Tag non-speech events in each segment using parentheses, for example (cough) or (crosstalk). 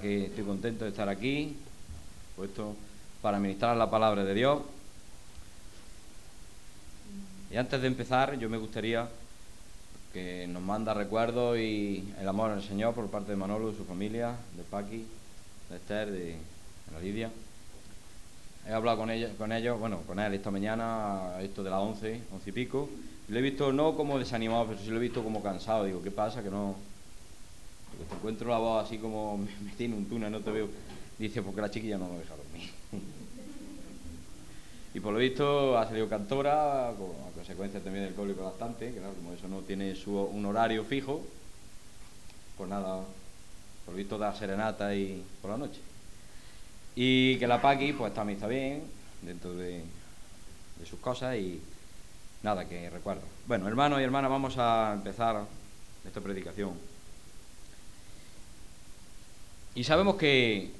estoy contento de estar aquí, puesto para ministrar la palabra de Dios. Y antes de empezar, yo me gustaría que nos manda recuerdos y el amor al Señor por parte de Manolo, de su familia, de Paqui, de Esther, de, de Lidia. He hablado con ellos, con ellos, bueno, con él esta mañana, esto de las 11, 11 y pico. Y lo he visto no como desanimado, pero sí lo he visto como cansado. Digo, ¿qué pasa? Que no, te encuentro la voz así como (laughs) me tiene un túnel, no te veo. Dice, porque la chiquilla no me deja dormir. (laughs) y por lo visto ha salido cantora, a consecuencia también del cólico lactante, claro, como eso no tiene su, un horario fijo, pues nada, por lo visto da serenata y por la noche. Y que la Paqui, pues también está bien, dentro de, de sus cosas y nada, que recuerdo. Bueno, hermanos y hermanas, vamos a empezar esta predicación. Y sabemos que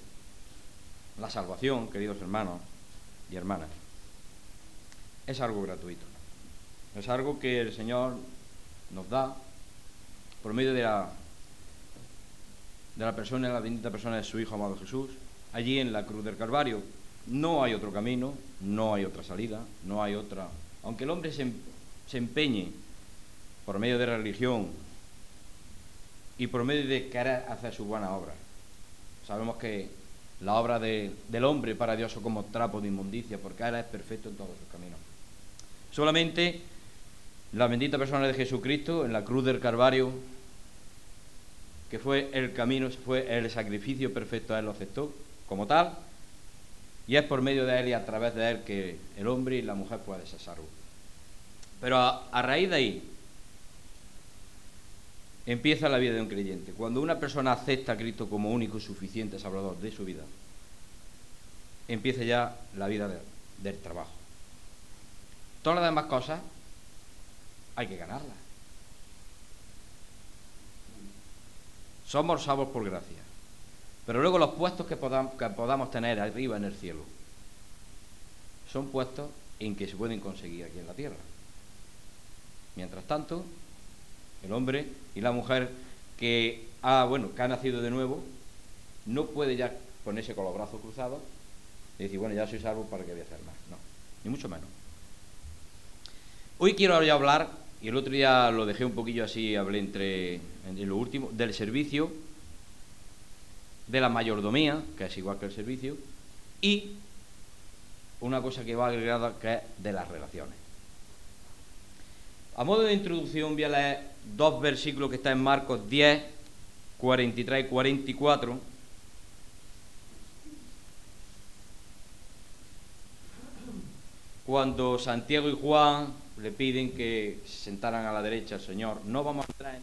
la salvación, queridos hermanos y hermanas, es algo gratuito. Es algo que el Señor nos da por medio de la, de la persona, la bendita persona de su Hijo amado Jesús, allí en la cruz del Calvario. No hay otro camino, no hay otra salida, no hay otra... Aunque el hombre se, se empeñe por medio de la religión y por medio de querer hacer su buena obra, Sabemos que la obra de, del hombre para Dios es como trapo de inmundicia, porque Él es perfecto en todos sus caminos. Solamente la bendita persona de Jesucristo en la cruz del Calvario, que fue el camino, fue el sacrificio perfecto, Él lo aceptó como tal, y es por medio de Él y a través de Él que el hombre y la mujer pueden ser salvos. Pero a raíz de ahí, empieza la vida de un creyente. Cuando una persona acepta a Cristo como único y suficiente salvador de su vida, empieza ya la vida de, del trabajo. Todas las demás cosas hay que ganarlas. Somos salvos por gracia. Pero luego los puestos que podamos tener arriba en el cielo son puestos en que se pueden conseguir aquí en la tierra. Mientras tanto, el hombre y la mujer que ha, bueno, que ha nacido de nuevo, no puede ya ponerse con los brazos cruzados y decir, bueno, ya soy salvo, ¿para qué voy a hacer más? No, ni mucho menos. Hoy quiero hablar, y el otro día lo dejé un poquillo así, hablé entre, en lo último, del servicio, de la mayordomía, que es igual que el servicio, y una cosa que va agregada, que es de las relaciones. A modo de introducción voy a leer dos versículos que están en Marcos 10, 43 y 44. Cuando Santiago y Juan le piden que se sentaran a la derecha al Señor, no vamos a entrar en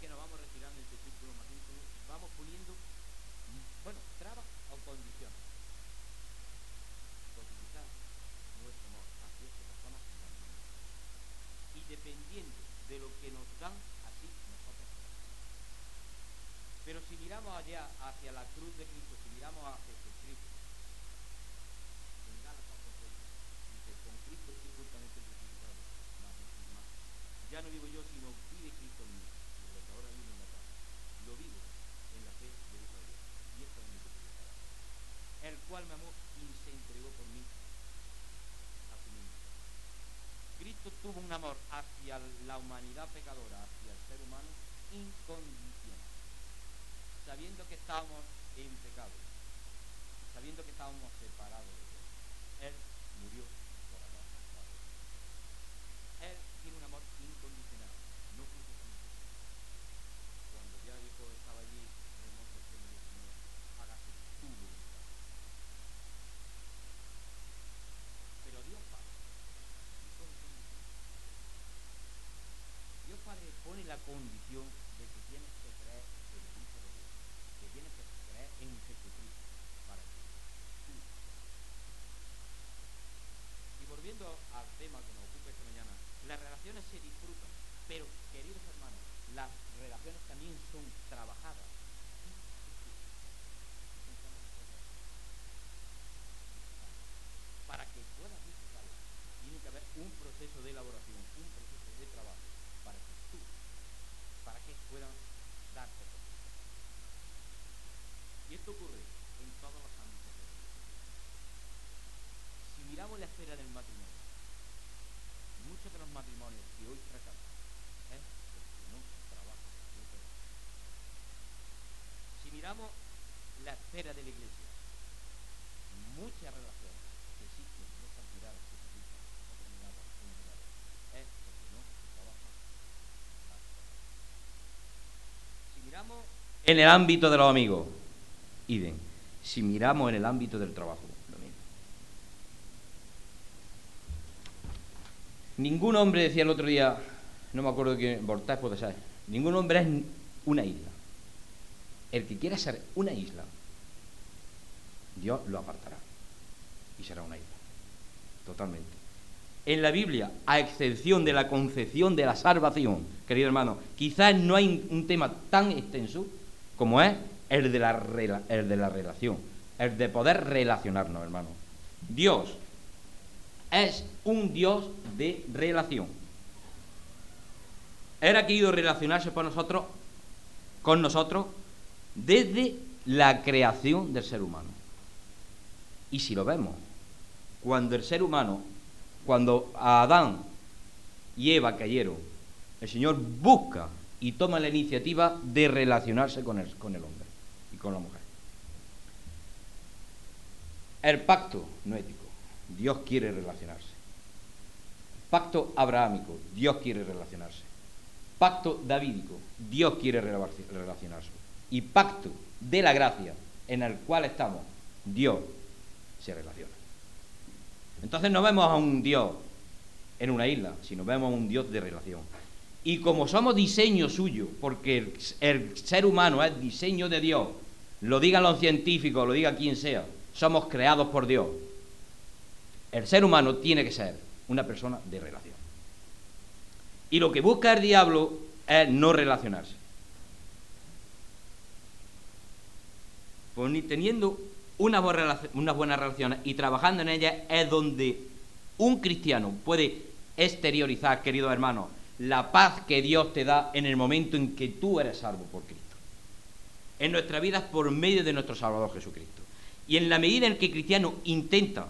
que nos vamos retirando este Pero si miramos allá hacia la cruz de Cristo, si miramos a Jesucristo, en Gálatas dice, con Cristo estoy juntamente crucificado, más, más. Ya no vivo yo, sino vive Cristo en mí, lo que ahora vivo en la paz. Lo vivo en la fe de Dios. Y esto es mi crucificado. El cual me amó y se entregó por mí a sí mismo. Cristo tuvo un amor hacia la pecadora, hacia el ser humano, incondicional. Sabiendo que estábamos en pecado, sabiendo que estábamos separados de Dios. Él murió por amor. Él tiene un amor incondicional, no condicional. Cuando ya dijo estaba allí en el monte Señor, Señor, hágase tu voluntad. Pero Dios Padre, Dios Padre pone la condición de que tienes que creer en el Hijo de Dios, que tienes que creer en Jesucristo para que tú. Y volviendo al tema que nos ocupa esta mañana, las relaciones se disfrutan, pero queridos hermanos, las relaciones también son trabajadas. Para que puedas disfrutarlas, tiene que haber un proceso de elaboración, un proceso de trabajo, para que tú, para que puedan darte cosas. Y esto ocurre en todos los ámbitos de la vida. Si miramos la esfera del matrimonio, muchos de los matrimonios que hoy fracasan es porque no trabajan. no trabajan. Si miramos la esfera de la iglesia, muchas relaciones que existen en estas miradas que se dicen, otras miradas, una mirada, es porque no se trabaja las cosas. Si miramos en el ámbito de los amigos, idem. Si miramos en el ámbito del trabajo, lo mismo. Ningún hombre, decía el otro día, no me acuerdo quién, Bortás puede ser, ningún hombre es una isla. El que quiera ser una isla, Dios lo apartará y será una isla. Totalmente. En la Biblia, a excepción de la concepción de la salvación, querido hermano, quizás no hay un tema tan extenso como es el de la, el de la relación, el de poder relacionarnos, hermano. Dios es un Dios de relación. Él ha querido relacionarse con nosotros, con nosotros desde la creación del ser humano. Y si lo vemos, cuando el ser humano, cuando Adán y Eva cayeron, el Señor busca y toma la iniciativa de relacionarse con el, con el hombre y con la mujer. El pacto no ético, Dios quiere relacionarse. Pacto abrahámico, Dios quiere relacionarse. Pacto davídico, Dios quiere rela- relacionarse. Y pacto de la gracia en el cual estamos, Dios se relaciona. Entonces no vemos a un Dios en una isla, sino vemos a un Dios de relación. Y como somos diseño suyo, porque el, ser humano es diseño de Dios, lo digan los científicos, lo diga quien sea, somos creados por Dios. El ser humano tiene que ser una persona de relación. Y lo que busca el diablo es no relacionarse. Pues ni teniendo unas buenas relaciones y trabajando en ellas es donde un cristiano puede exteriorizar, queridos hermanos, la paz que Dios te da en el momento en que tú eres salvo por Cristo. En nuestra vida es por medio de nuestro Salvador Jesucristo. Y en la medida en que el cristiano intenta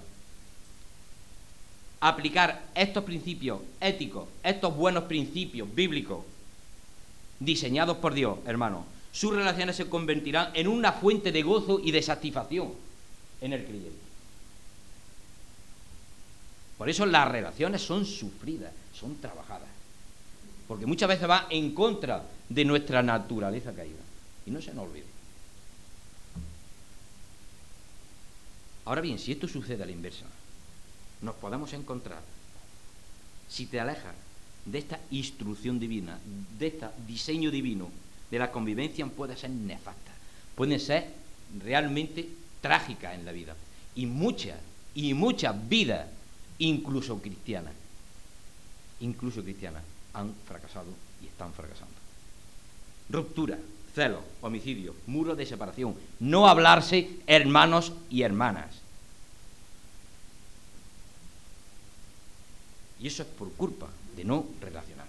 aplicar estos principios éticos, estos buenos principios bíblicos diseñados por Dios, hermano, sus relaciones se convertirán en una fuente de gozo y de satisfacción en el creyente. Por eso las relaciones son sufridas, son trabajadas. Porque muchas veces va en contra de nuestra naturaleza caída. Y no se nos olvide. Ahora bien, si esto sucede a la inversa, nos podemos encontrar, si te alejas de esta instrucción divina, de este diseño divino, de la convivencia, puede ser nefasta, pueden ser realmente trágicas en la vida. Y muchas, y muchas vidas, incluso cristianas, incluso cristianas, han fracasado y están fracasando. Ruptura, celos, homicidios, muros de separación, no hablarse hermanos y hermanas. Y eso es por culpa de no relacionarse.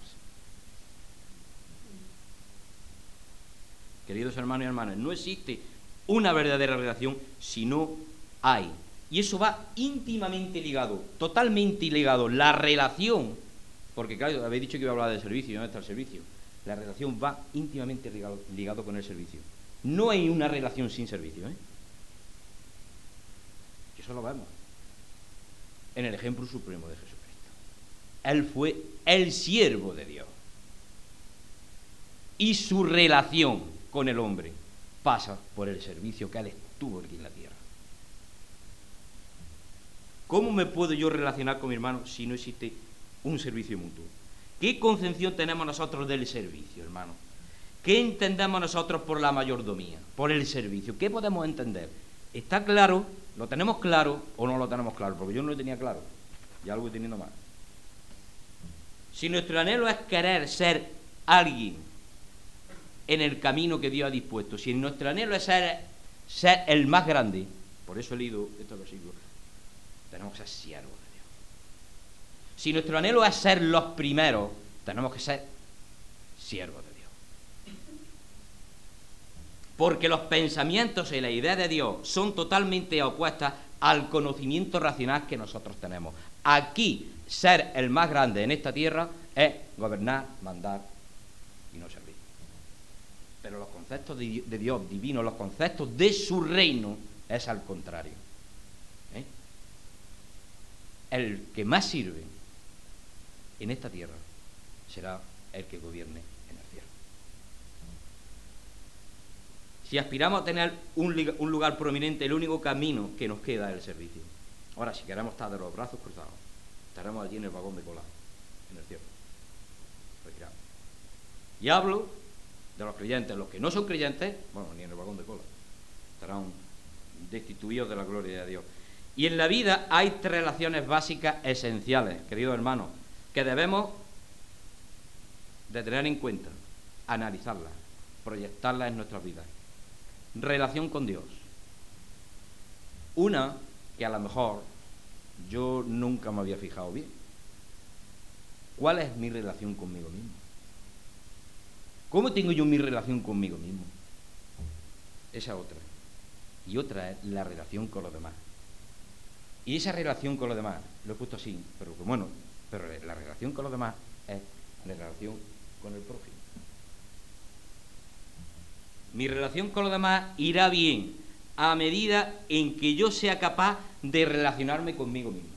Queridos hermanos y hermanas, no existe una verdadera relación si no hay. Y eso va íntimamente ligado, totalmente ligado, la relación, porque claro, habéis dicho que iba a hablar del servicio, ¿dónde está el servicio? La relación va íntimamente ligado, ligado con el servicio. No hay una relación sin servicio, ¿eh? Eso lo vemos en el ejemplo supremo de Jesucristo. Él fue el siervo de Dios. Y su relación con el hombre pasa por el servicio que él estuvo aquí en la tierra. ¿Cómo me puedo yo relacionar con mi hermano si no existe un servicio mutuo? ¿Qué concepción tenemos nosotros del servicio, hermano? ¿Qué entendemos nosotros por la mayordomía, por el servicio? ¿Qué podemos entender? ¿Está claro? ¿Lo tenemos claro o no lo tenemos claro? Porque yo no lo tenía claro. Ya lo voy teniendo más. Si nuestro anhelo es querer ser alguien en el camino que Dios ha dispuesto, si nuestro anhelo es ser, el más grande, por eso he leído estos versículos, tenemos que ser siervos. Si nuestro anhelo es ser los primeros, tenemos que ser siervos de Dios. Porque los pensamientos y la idea de Dios son totalmente opuestas al conocimiento racional que nosotros tenemos. Aquí ser el más grande en esta tierra es gobernar, mandar y no servir. Pero los conceptos de, Dios divino, los conceptos de su reino, es al contrario. ¿Eh? El que más sirve en esta tierra será el que gobierne en el cielo. Si aspiramos a tener un, lugar prominente, el único camino que nos queda es el servicio. Ahora, si queremos estar de los brazos cruzados, estaremos allí en el vagón de cola, en el cielo. Y hablo de los creyentes, los que no son creyentes, bueno, ni en el vagón de cola, estarán destituidos de la gloria de Dios. Y en la vida hay tres relaciones básicas esenciales, queridos hermanos, que debemos de tener en cuenta, analizarlas, proyectarlas en nuestras vidas. Relación con Dios. Una que a lo mejor yo nunca me había fijado bien. ¿Cuál es mi relación conmigo mismo? ¿Cómo tengo yo mi relación conmigo mismo? Esa otra. Y otra es la relación con los demás. Y esa relación con los demás, lo he puesto así, pero bueno, pero la relación con los demás es la relación con el prójimo. Mi relación con los demás irá bien a medida en que yo sea capaz de relacionarme conmigo mismo.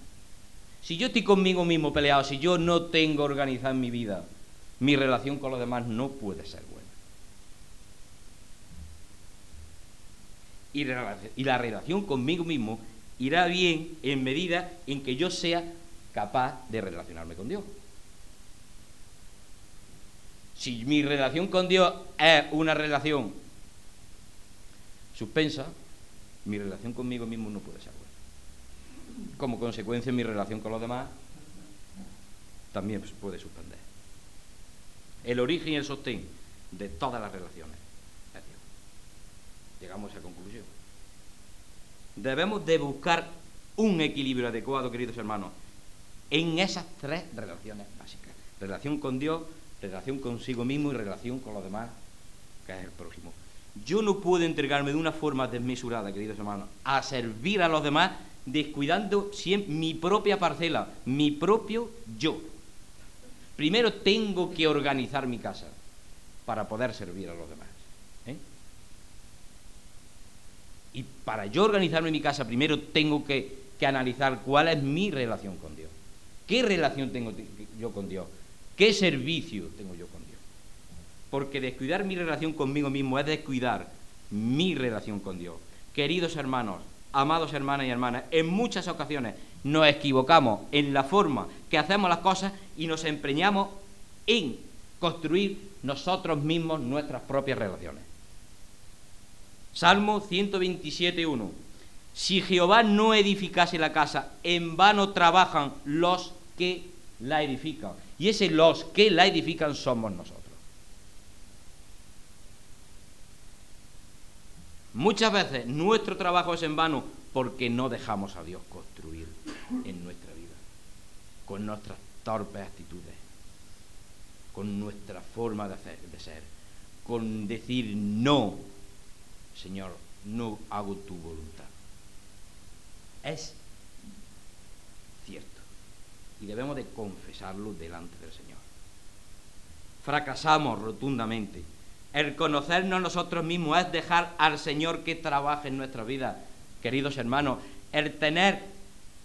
Si yo estoy conmigo mismo peleado, si yo no tengo organizada mi vida, mi relación con los demás no puede ser buena. Y la relación conmigo mismo irá bien en medida en que yo sea capaz de relacionarme con Dios. Si mi relación con Dios es una relación suspensa, mi relación conmigo mismo no puede ser buena como consecuencia mi relación con los demás también puede suspender. El origen y el sostén de todas las relaciones es Dios. Llegamos a esa conclusión. Debemos de buscar un equilibrio adecuado, queridos hermanos, en esas tres relaciones básicas. Relación con Dios, relación consigo mismo y relación con los demás, que es el prójimo. Yo no puedo entregarme de una forma desmesurada, queridos hermanos, a servir a los demás descuidando siempre mi propia parcela, mi propio yo. Primero tengo que organizar mi casa para poder servir a los demás. ¿eh? Y para yo organizarme mi casa, primero tengo que, que analizar cuál es mi relación con Dios. ¿Qué relación tengo yo con Dios? ¿Qué servicio tengo yo con Dios? Porque descuidar mi relación conmigo mismo es descuidar mi relación con Dios. Queridos hermanos, amados hermanas y hermanas, en muchas ocasiones nos equivocamos en la forma que hacemos las cosas y nos empeñamos en construir nosotros mismos nuestras propias relaciones. Salmo 127.1. Si Jehová no edificase la casa, en vano trabajan los que la edifican. Y ese los que la edifican somos nosotros. Muchas veces nuestro trabajo es en vano porque no dejamos a Dios construir en nuestra vida, con nuestras torpes actitudes, con nuestra forma de, hacer, de ser, con decir no, Señor, no hago tu voluntad. Es y debemos de confesarlo delante del Señor. Fracasamos rotundamente. El conocernos nosotros mismos es dejar al Señor que trabaje en nuestra vida, queridos hermanos. El tener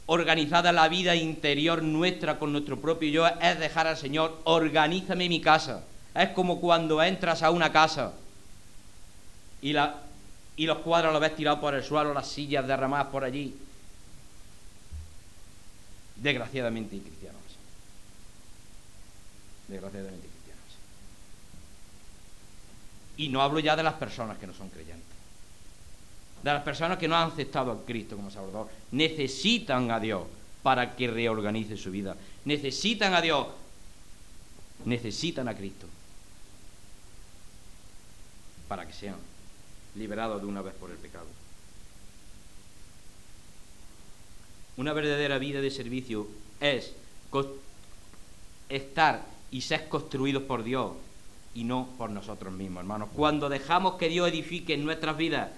organizada la vida interior nuestra con nuestro propio yo es dejar al Señor, organízame mi casa. Es como cuando entras a una casa y, la, y los cuadros los ves tirados por el suelo, las sillas derramadas por allí, desgraciadamente cristianos. Desgraciadamente cristianos. Y no hablo ya de las personas que no son creyentes. De las personas que no han aceptado a Cristo como Salvador. Necesitan a Dios para que reorganice su vida. Necesitan a Dios. Necesitan a Cristo. Para que sean liberados de una vez por el pecado. Una verdadera vida de servicio es estar y ser construidos por Dios y no por nosotros mismos, hermanos. Cuando dejamos que Dios edifique en nuestras vidas,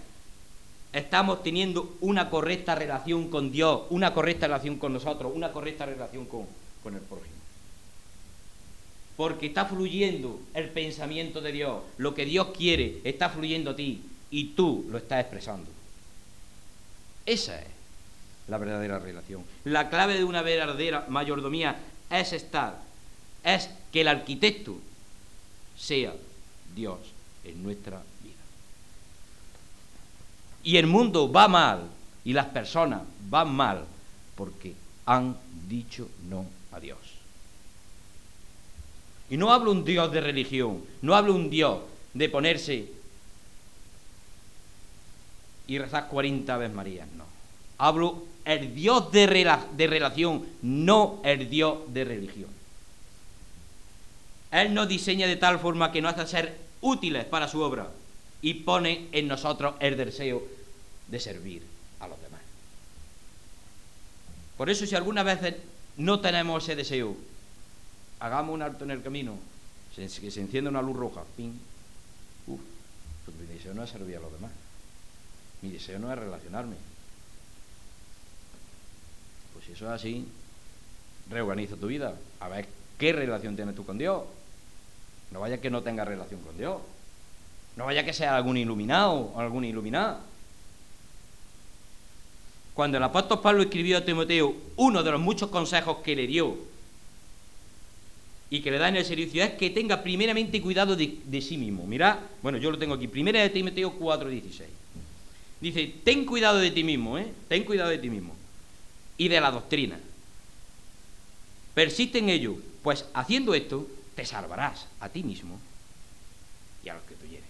estamos teniendo una correcta relación con Dios, una correcta relación con nosotros, una correcta relación con, con el prójimo. Porque está fluyendo el pensamiento de Dios, lo que Dios quiere está fluyendo a ti y tú lo estás expresando. Esa es la verdadera relación. La clave de una verdadera mayordomía es estar, es que el arquitecto sea Dios en nuestra vida. Y el mundo va mal y las personas van mal porque han dicho no a Dios. Y no hablo un Dios de religión, no hablo un Dios de ponerse y rezar 40 veces María, no. Hablo el Dios de, relación, no el Dios de religión. Él nos diseña de tal forma que nos hace ser útiles para su obra y pone en nosotros el deseo de servir a los demás. Por eso si algunas veces no tenemos ese deseo, hagamos un alto en el camino, que se encienda una luz roja, ping, uf, pues mi deseo no es servir a los demás, mi deseo no es relacionarme, si eso es así, reorganiza tu vida. A ver qué relación tienes tú con Dios. No vaya que no tenga relación con Dios. No vaya que sea algún iluminado o alguna iluminada. Cuando el apóstol Pablo escribió a Timoteo, uno de los muchos consejos que le dio y que le da en el servicio es que tenga primeramente cuidado de, sí mismo. Mira, bueno, yo lo tengo aquí, primera de Timoteo 4:16. Dice, ten cuidado de ti mismo, ¿eh? Ten cuidado de ti mismo y de la doctrina. Persiste en ello, pues haciendo esto te salvarás a ti mismo y a los que te hieren.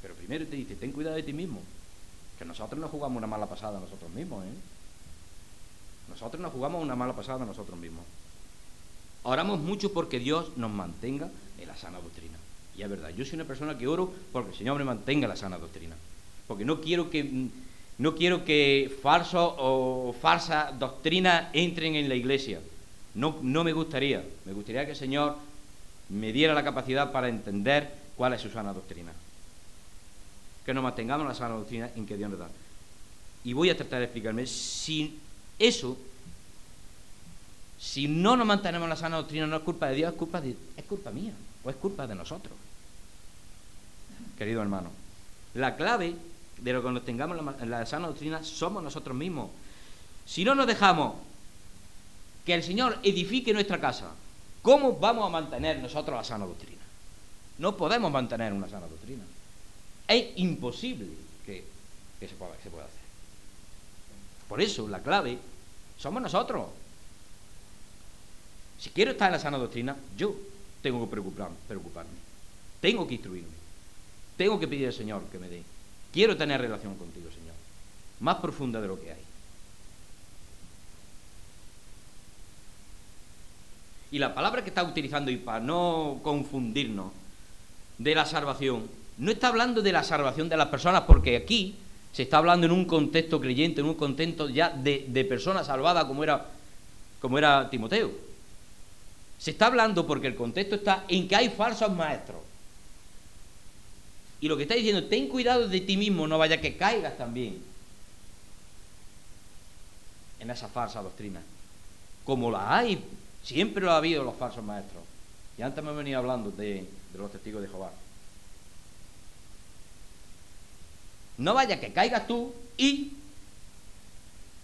Pero primero te dice, ten cuidado de ti mismo, que nosotros no jugamos una mala pasada a nosotros mismos, ¿eh? Nosotros no jugamos una mala pasada a nosotros mismos. Oramos mucho porque Dios nos mantenga en la sana doctrina. Y es verdad, yo soy una persona que oro porque el Señor me mantenga en la sana doctrina. Porque no quiero que mm, no quiero que falso o falsa doctrina entren en la iglesia. No, no me gustaría. Me gustaría que el Señor me diera la capacidad para entender cuál es su sana doctrina. Que nos mantengamos la sana doctrina en que Dios nos da. Y voy a tratar de explicarme. Si eso, si no nos mantenemos la sana doctrina, no es culpa de Dios, es culpa, de, es culpa mía o es culpa de nosotros. Querido hermano, la clave de lo que nos tengamos en la, sana doctrina somos nosotros mismos. Si no nos dejamos que el Señor edifique nuestra casa, ¿cómo vamos a mantener nosotros la sana doctrina? No podemos mantener una sana doctrina. Es imposible que, se, pueda, se pueda hacer. Por eso la clave somos nosotros. Si quiero estar en la sana doctrina, yo tengo que preocuparme, preocuparme. Tengo que instruirme. Tengo que pedir al Señor que me dé Quiero tener relación contigo, Señor, más profunda de lo que hay. Y la palabra que está utilizando, y para no confundirnos, de la salvación, no está hablando de la salvación de las personas, porque aquí se está hablando en un contexto creyente, en un contexto ya de, de personas salvadas como era, como era Timoteo. Se está hablando porque el contexto está en que hay falsos maestros. Y lo que está diciendo, ten cuidado de ti mismo, no vaya que caigas también en esa falsa doctrina. Como la hay, siempre lo ha habido los falsos maestros. Y antes me venido hablando de, de los testigos de Jehová. No vaya que caigas tú y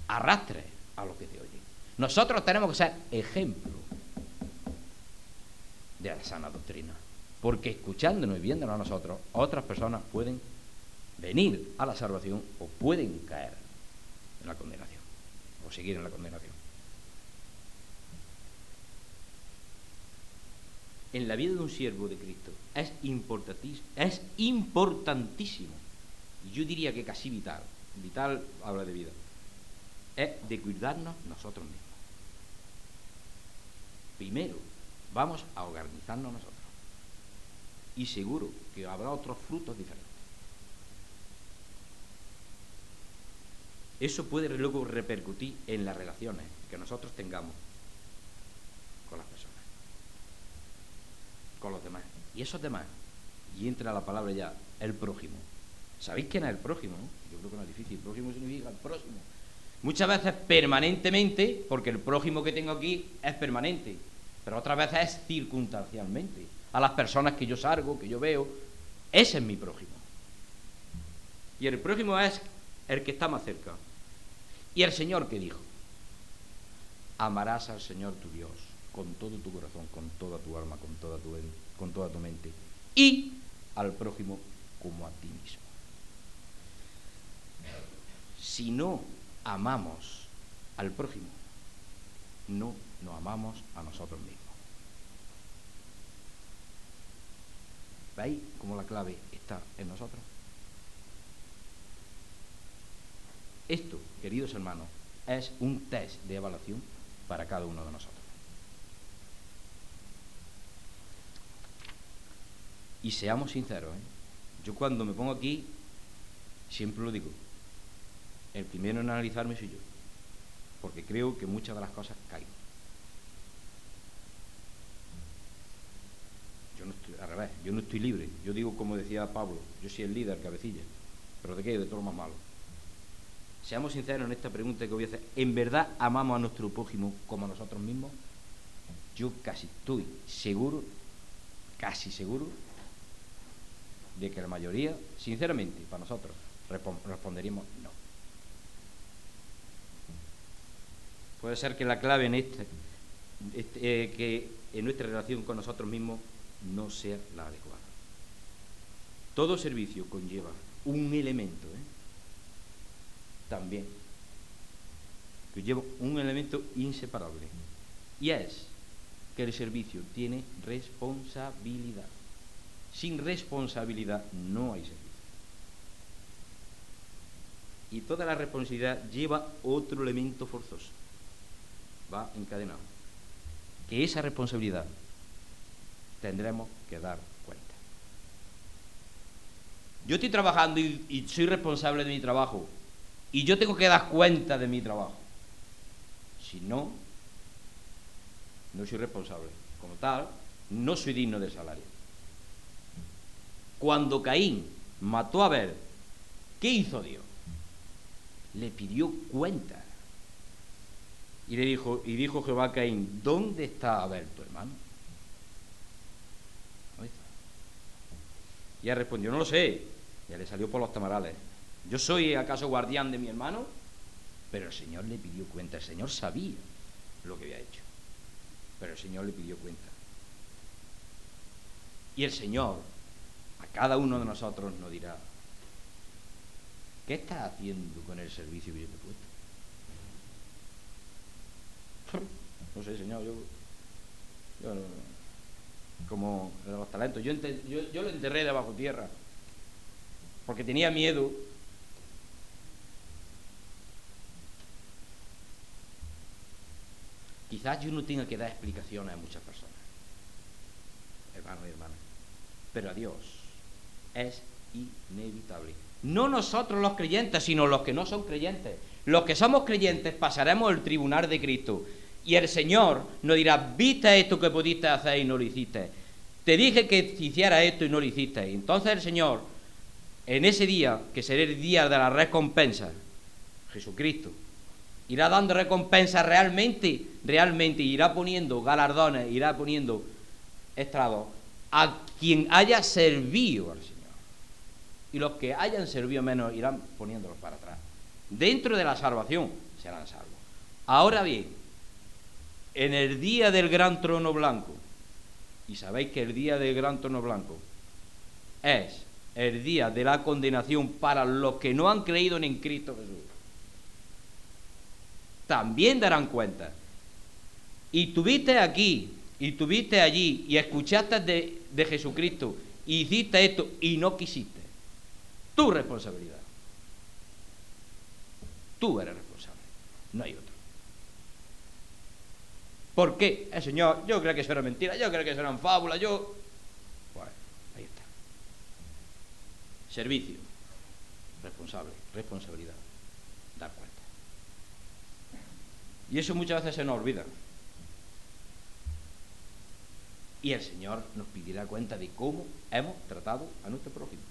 arrastres a los que te oyen. Nosotros tenemos que ser ejemplo de la sana doctrina. Porque escuchándonos y viéndonos a nosotros, otras personas pueden venir a la salvación o pueden caer en la condenación o seguir en la condenación. En la vida de un siervo de Cristo es importantísimo, es importantísimo yo diría que casi vital, vital habla de vida, es de cuidarnos nosotros mismos. Primero, vamos a organizarnos nosotros. Y seguro que habrá otros frutos diferentes. Eso puede luego repercutir en las relaciones que nosotros tengamos con las personas, con los demás. Y esos demás, y entra la palabra ya, el prójimo, ¿Sabéis quién es el prójimo? Yo creo que no es difícil. El prójimo significa el próximo. Muchas veces permanentemente, porque el prójimo que tengo aquí es permanente, pero otras veces es circunstancialmente. A las personas que yo salgo, que yo veo, ese es mi prójimo. Y el prójimo es el que está más cerca. Y el Señor que dijo, amarás al Señor tu Dios con todo tu corazón, con toda tu alma, con toda tu, con toda tu mente, y al prójimo como a ti mismo si no amamos al prójimo, no nos amamos a nosotros mismos. ¿Veis cómo la clave está en nosotros? Esto, queridos hermanos, es un test de evaluación para cada uno de nosotros. Y seamos sinceros, ¿eh? yo cuando me pongo aquí, siempre lo digo, el primero en analizarme soy yo, porque creo que muchas de las cosas caen. Yo no estoy, al revés, yo no estoy libre. Yo digo, como decía Pablo, yo soy el líder, cabecilla. ¿Pero de qué? De todo lo más malo. Seamos sinceros en esta pregunta que voy a hacer. ¿En verdad amamos a nuestro prójimo como a nosotros mismos? Yo casi estoy seguro, casi seguro, de que la mayoría, sinceramente, para nosotros, responderíamos no. Puede ser que la clave en este, este eh, que en nuestra relación con nosotros mismos no sea la adecuada. Todo servicio conlleva un elemento, ¿eh? también, que lleva un elemento inseparable, y es que el servicio tiene responsabilidad. Sin responsabilidad no hay servicio. Y toda la responsabilidad lleva otro elemento forzoso va encadenado. Que esa responsabilidad tendremos que dar cuenta. Yo estoy trabajando y, soy responsable de mi trabajo y yo tengo que dar cuenta de mi trabajo. Si no, no soy responsable. Como tal, no soy digno del salario. Cuando Caín mató a Abel, ¿qué hizo Dios? Le pidió cuenta. Y le dijo, y dijo Jehová a Caín, ¿dónde está Abel tu hermano? ¿Dónde está? Y él respondió, no lo sé. Ya le salió por los tamarales. ¿Yo soy acaso guardián de mi hermano? Pero el Señor le pidió cuenta, el Señor sabía lo que había hecho. Pero el Señor le pidió cuenta. Y el Señor a cada uno de nosotros nos dirá, ¿qué estás haciendo con el servicio que yo te he puesto? (laughs) No sé, señor, yo, como de los talentos, yo, yo, lo enterré debajo tierra, porque tenía miedo. Quizás yo no tenga que dar explicaciones a muchas personas, hermanos y hermanas, pero a Dios Es inevitable. No nosotros los creyentes, sino los que no son creyentes. Los que somos creyentes pasaremos el tribunal de Cristo. Y el Señor nos dirá, viste esto que pudiste hacer y no lo hiciste. Te dije que hiciera esto y no lo hiciste. Entonces el Señor, en ese día, que será el día de la recompensa, Jesucristo, irá dando recompensa realmente, realmente, irá poniendo galardones, irá poniendo estrados a quien haya servido al Señor. Y los que hayan servido menos irán poniéndolos para atrás. Dentro de la salvación serán salvos. Ahora bien, en el día del gran trono blanco, y sabéis que el día del gran trono blanco es el día de la condenación para los que no han creído en Cristo Jesús, también darán cuenta. Y tuviste aquí, y tuviste allí, y escuchaste de, de Jesucristo, y hiciste esto, y no quisiste. Tu responsabilidad. Tú eres responsable, no hay otro. ¿Por qué? El Señor, yo creo que eso era mentira, yo creo que eso eran fábulas, yo... Bueno, ahí está. Servicio, responsable, responsabilidad, dar cuenta. Y eso muchas veces se nos olvida. Y el Señor nos pedirá cuenta de cómo hemos tratado a nuestro prójimo.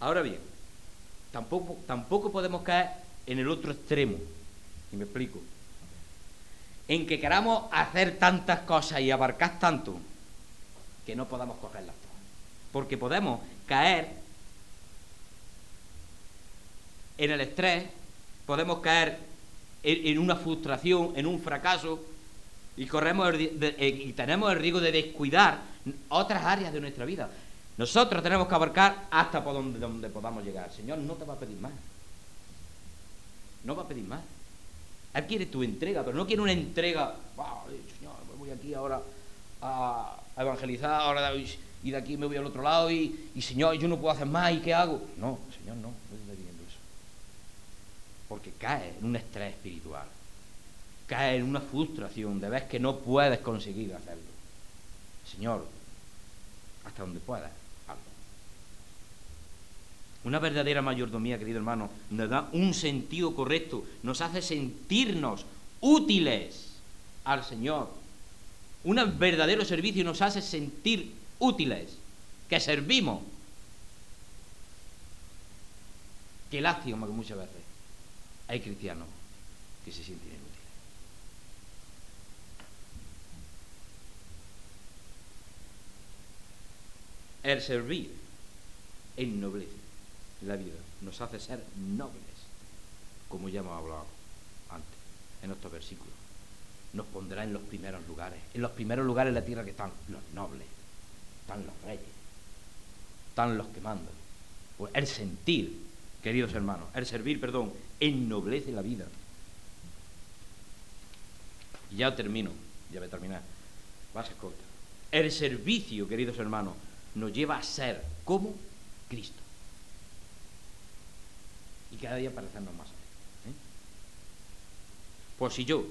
Ahora bien, Tampoco, tampoco podemos caer en el otro extremo. Y me explico. En que queramos hacer tantas cosas y abarcar tanto que no podamos cogerlas todas. Porque podemos caer en el estrés, podemos caer en, una frustración, en un fracaso, y, corremos eh, y tenemos el riesgo de descuidar otras áreas de nuestra vida. Nosotros tenemos que abarcar hasta por donde, podamos llegar. Señor no te va a pedir más. No va a pedir más. Él quiere tu entrega, pero no quiere una entrega, wow, Señor, voy aquí ahora a, evangelizar, ahora y de aquí me voy al otro lado y, y, Señor, yo no puedo hacer más, ¿y qué hago? No, Señor, no, no está pidiendo eso. Porque cae en un estrés espiritual, cae en una frustración de ver que no puedes conseguir hacerlo. Señor, hasta donde puedas. Una verdadera mayordomía, querido hermano, nos da un sentido correcto, nos hace sentirnos útiles al Señor. Un verdadero servicio nos hace sentir útiles, que servimos. Qué lástima que muchas veces hay cristianos que se sienten inútiles. El servir ennoblece la vida, nos hace ser nobles, como ya hemos hablado antes en estos versículos. Nos pondrá en los primeros lugares, en los primeros lugares de la tierra que están los nobles, están los reyes, están los que mandan. Pues el sentir, queridos hermanos, el servir, perdón, ennoblece la vida. Y ya termino, ya voy a terminar. Va a ser. El servicio, queridos hermanos, nos lleva a ser como Cristo y cada día parecernos más. ¿eh? Pues si yo,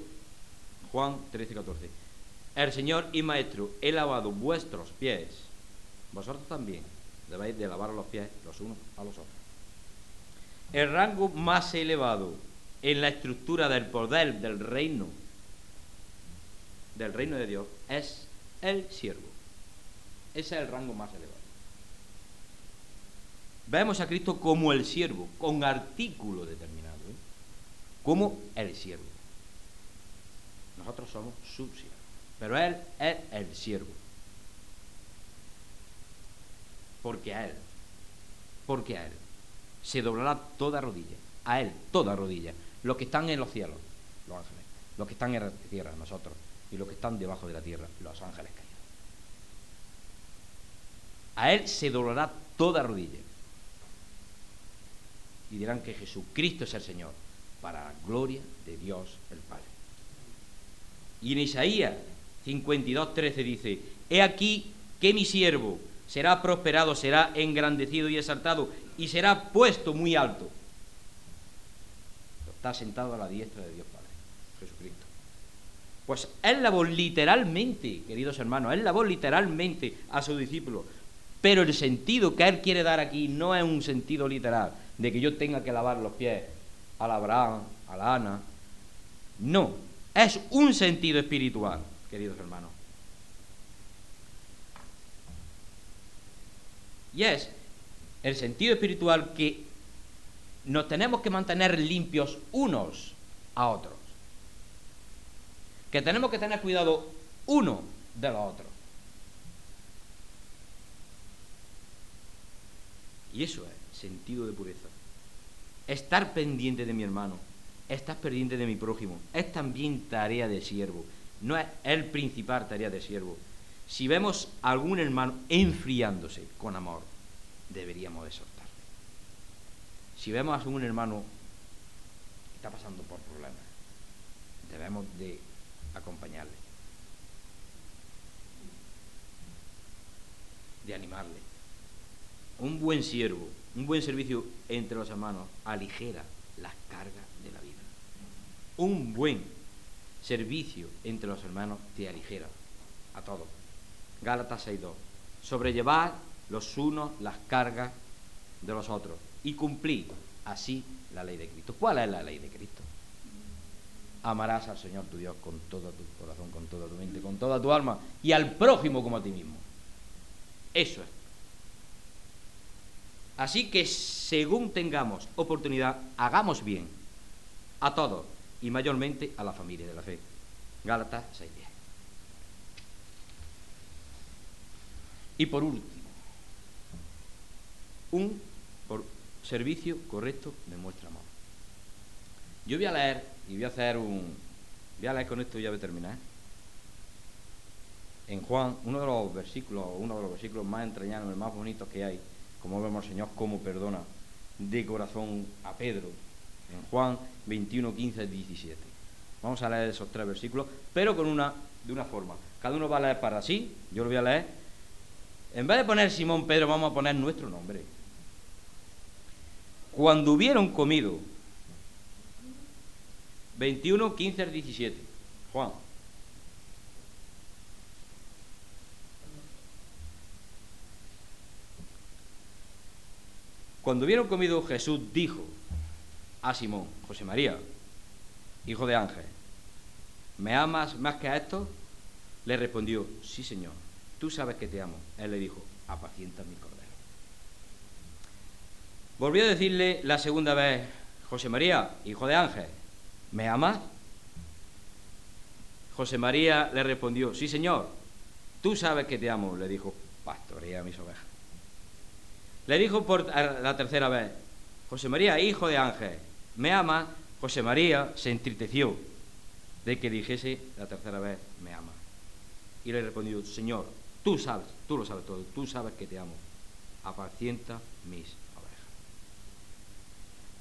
Juan 13, 14, el Señor y Maestro, he lavado vuestros pies, vosotros también debéis de lavar los pies los unos a los otros. El rango más elevado en la estructura del poder del reino, del reino de Dios, es el siervo. Ese es el rango más elevado. Vemos a Cristo como el siervo, con artículo determinado, ¿eh? como el siervo. Nosotros somos su siervo, pero Él es el siervo. Porque a Él, porque a Él se doblará toda rodilla, a Él toda rodilla, los que están en los cielos, los ángeles, los que están en la tierra, nosotros, y los que están debajo de la tierra, los ángeles caídos. A Él se doblará toda rodilla y dirán que Jesucristo es el Señor, para la gloria de Dios el Padre. Y en Isaías 52, 13 dice, He aquí que mi siervo será prosperado, será engrandecido y exaltado, y será puesto muy alto. Está sentado a la diestra de Dios Padre, Jesucristo. Pues él lavó literalmente, queridos hermanos, él lavó literalmente a su discípulo. Pero el sentido que él quiere dar aquí no es un sentido literal, de que yo tenga que lavar los pies a la Abraham, a la Ana. No, es un sentido espiritual, queridos hermanos. Y es el sentido espiritual que nos tenemos que mantener limpios unos a otros. Que tenemos que tener cuidado uno de los otros. Y eso es sentido de pureza. Estar pendiente de mi hermano, estar pendiente de mi prójimo, es también tarea de siervo. No es el principal tarea de siervo. Si vemos a algún hermano enfriándose con amor, deberíamos exhortarle. Si vemos a un hermano que está pasando por problemas, debemos de acompañarle, de animarle. Un buen siervo, un buen servicio entre los hermanos aligera las cargas de la vida. Un buen servicio entre los hermanos te aligera a todos. Gálatas 6.2. Sobrellevar los unos las cargas de los otros y cumplir así la ley de Cristo. ¿Cuál es la ley de Cristo? Amarás al Señor tu Dios con todo tu corazón, con toda tu mente, con toda tu alma y al prójimo como a ti mismo. Eso es. Así que según tengamos oportunidad, hagamos bien a todos y mayormente a la familia de la fe. Gálatas 6.10. Y por último, un servicio correcto demuestra amor. Yo voy a leer y voy a hacer un. Voy a leer con esto y ya voy a terminar. En Juan, uno de los versículos, uno de los versículos más entrañables, más bonitos que hay, como vemos el Señor cómo perdona de corazón a Pedro. En Juan 21, 15, 17. Vamos a leer esos tres versículos, pero con una, de una forma. Cada uno va a leer para sí, yo lo voy a leer. En vez de poner Simón Pedro, vamos a poner nuestro nombre. Cuando hubieron comido, 21, 15 al 17, Juan. Cuando hubieron comido, Jesús dijo a Simón, José María, hijo de Ángel, ¿me amas más que a esto? Le respondió, sí, Señor, tú sabes que te amo. Él le dijo, apacienta mi corazón. Volvió a decirle la segunda vez, José María, hijo de Ángel, ¿me amas? José María le respondió, sí señor, tú sabes que te amo, le dijo, pastorea mis ovejas. Le dijo por la tercera vez, José María, hijo de Ángel, ¿me amas? José María se entristeció de que dijese la tercera vez, me ama. Y le respondió, Señor, tú sabes, tú lo sabes todo, tú sabes que te amo, apacienta mis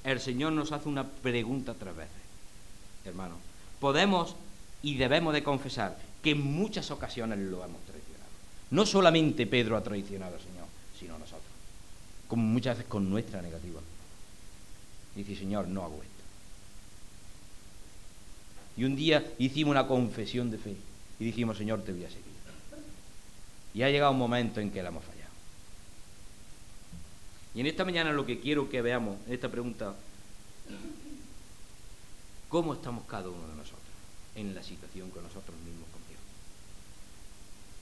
el Señor nos hace una pregunta tres veces, hermano. Podemos y debemos de confesar que en muchas ocasiones lo hemos traicionado. No solamente Pedro ha traicionado al Señor, sino nosotros. Como muchas veces con nuestra negativa. Dice, Señor, no hago esto. Y un día hicimos una confesión de fe y dijimos, Señor, te voy a seguir. Y ha llegado un momento en que la hemos fallado. Y en esta mañana lo que quiero que veamos, en esta pregunta, ¿cómo estamos cada uno de nosotros en la situación con nosotros mismos con Dios?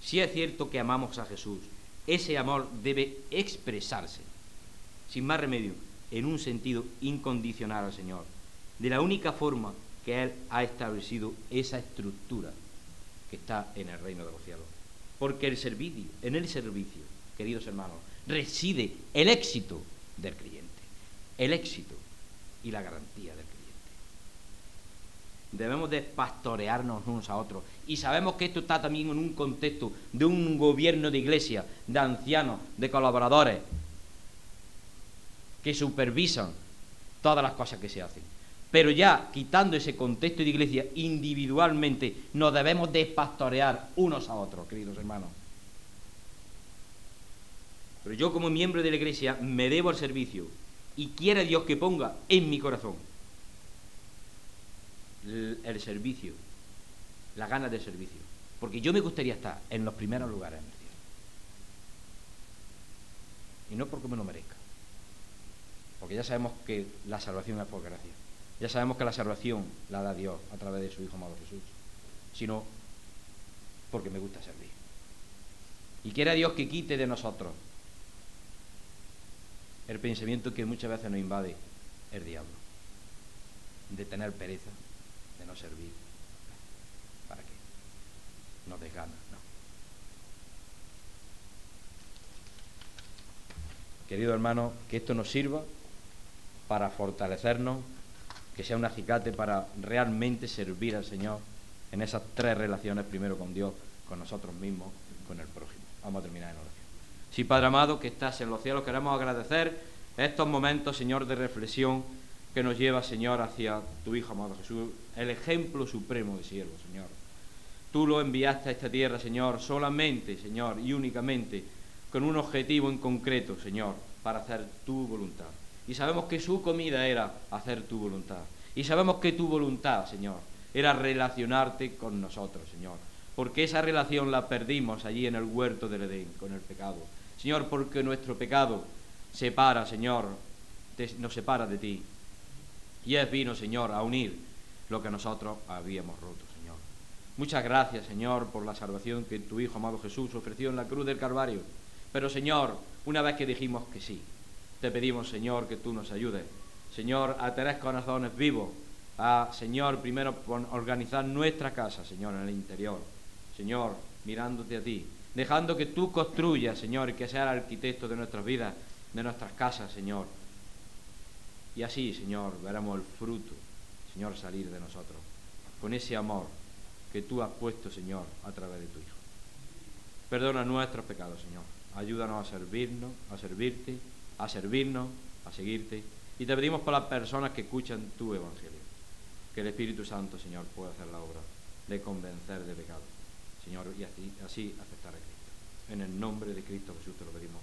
Si es cierto que amamos a Jesús, ese amor debe expresarse, sin más remedio, en un sentido incondicional al Señor, de la única forma que Él ha establecido esa estructura que está en el reino de los cielos. Porque el servicio, en el servicio, queridos hermanos, reside el éxito del creyente, el éxito y la garantía del creyente. Debemos de pastorearnos unos a otros y sabemos que esto está también en un contexto de un gobierno de iglesia, de ancianos, de colaboradores que supervisan todas las cosas que se hacen. Pero ya quitando ese contexto de iglesia individualmente, nos debemos de pastorear unos a otros, queridos hermanos. Pero yo como miembro de la iglesia me debo al servicio y quiere Dios que ponga en mi corazón el, servicio las ganas de servicio. Porque yo me gustaría estar en los primeros lugares en el cielo. Y no porque me lo merezca. Porque ya sabemos que la salvación es por gracia. Ya sabemos que la salvación la da Dios a través de su Hijo amado Jesús. Sino porque me gusta servir. Y quiera Dios que quite de nosotros el pensamiento que muchas veces nos invade el diablo. De tener pereza, de no servir. ¿Para qué? No desgana, no. Querido hermano, que esto nos sirva para fortalecernos, que sea un acicate para realmente servir al Señor en esas tres relaciones, primero con Dios, con nosotros mismos, con el prójimo. Vamos a terminar en oración. Sí, Padre amado, que estás en los cielos, queremos agradecer estos momentos, Señor, de reflexión que nos lleva, Señor, hacia tu Hijo amado Jesús, el ejemplo supremo de siervo, Señor. Tú lo enviaste a esta tierra, Señor, solamente, Señor, y únicamente con un objetivo en concreto, Señor, para hacer tu voluntad. Y sabemos que su comida era hacer tu voluntad. Y sabemos que tu voluntad, Señor, era relacionarte con nosotros, Señor. Porque esa relación la perdimos allí en el huerto del Edén, con el pecado. Señor, porque nuestro pecado separa, Señor, nos separa de ti. Y es vino, Señor, a unir lo que nosotros habíamos roto, Señor. Muchas gracias, Señor, por la salvación que tu Hijo amado Jesús ofreció en la cruz del Calvario. Pero, Señor, una vez que dijimos que sí, te pedimos, Señor, que tú nos ayudes. Señor, a tres corazones vivos, a, Señor, primero organizar nuestra casa, Señor, en el interior. Señor, mirándote a ti, dejando que tú construyas, Señor, y que sea el arquitecto de nuestras vidas, de nuestras casas, Señor. Y así, Señor, veremos el fruto, Señor, salir de nosotros, con ese amor que tú has puesto, Señor, a través de tu Hijo. Perdona nuestros pecados, Señor. Ayúdanos a servirnos, a servirte, a servirnos, a seguirte. Y te pedimos por las personas que escuchan tu Evangelio, que el Espíritu Santo, Señor, pueda hacer la obra de convencer de pecado, Señor, y así, aceptar a Cristo. En el nombre de Cristo Jesús te lo pedimos.